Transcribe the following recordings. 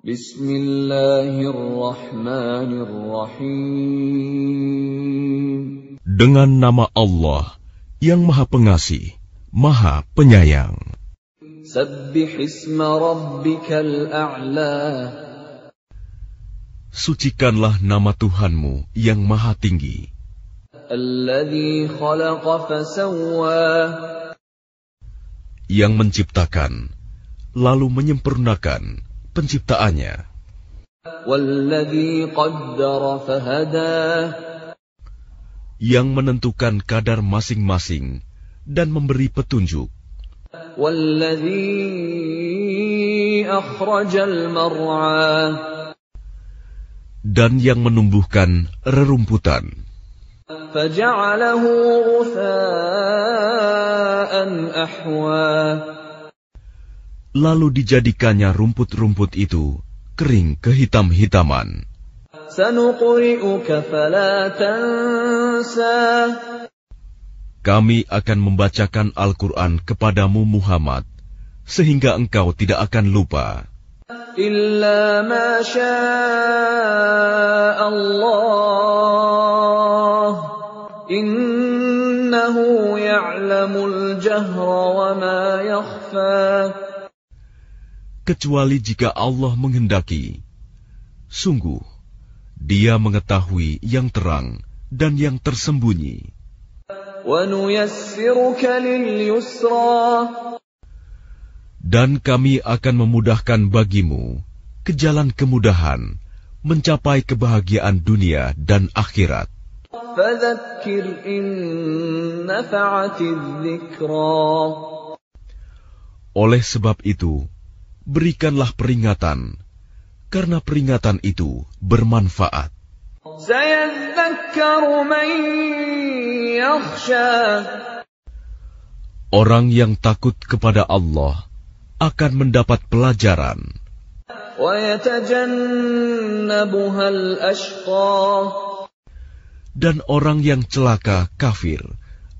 Bismillahirrahmanirrahim. Dengan nama Allah yang Maha Pengasih, Maha Penyayang. Sucikanlah nama Tuhanmu yang Maha Tinggi. Yang menciptakan, lalu menyempurnakan penciptaannya. Yang menentukan kadar masing-masing dan memberi petunjuk. Dan yang menumbuhkan rerumputan. Lalu dijadikannya rumput-rumput itu kering kehitam-hitaman. Kami akan membacakan Al-Quran kepadamu Muhammad, sehingga engkau tidak akan lupa. Illa ma Allah, innahu ya'lamul jahra wa ma yakhfa kecuali jika Allah menghendaki. Sungguh, Dia mengetahui yang terang dan yang tersembunyi. Dan kami akan memudahkan bagimu ke jalan kemudahan mencapai kebahagiaan dunia dan akhirat. Oleh sebab itu, berikanlah peringatan, karena peringatan itu bermanfaat. Orang yang takut kepada Allah akan mendapat pelajaran. Dan orang yang celaka kafir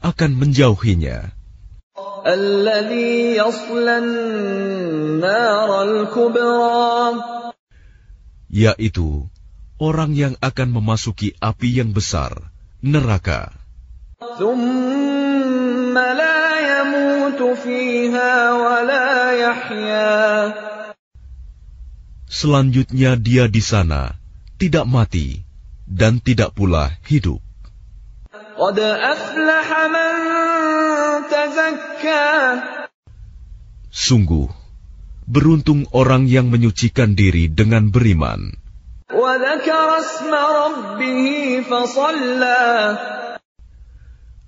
akan menjauhinya yaitu orang yang akan memasuki api yang besar, neraka. Selanjutnya dia di sana tidak mati dan tidak pula hidup. Sungguh, beruntung orang yang menyucikan diri dengan beriman.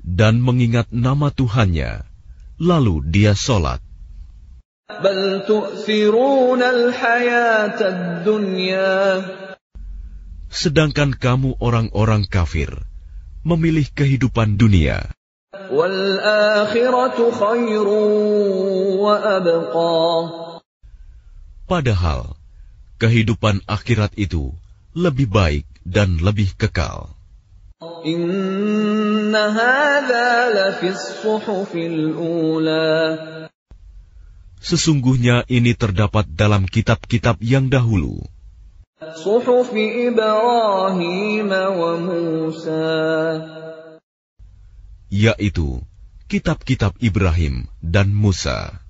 Dan mengingat nama Tuhannya, lalu dia sholat. Sedangkan kamu orang-orang kafir, memilih kehidupan dunia. Padahal kehidupan akhirat itu lebih baik dan lebih kekal. Sesungguhnya ini terdapat dalam kitab-kitab yang dahulu. Yaitu kitab-kitab Ibrahim dan Musa.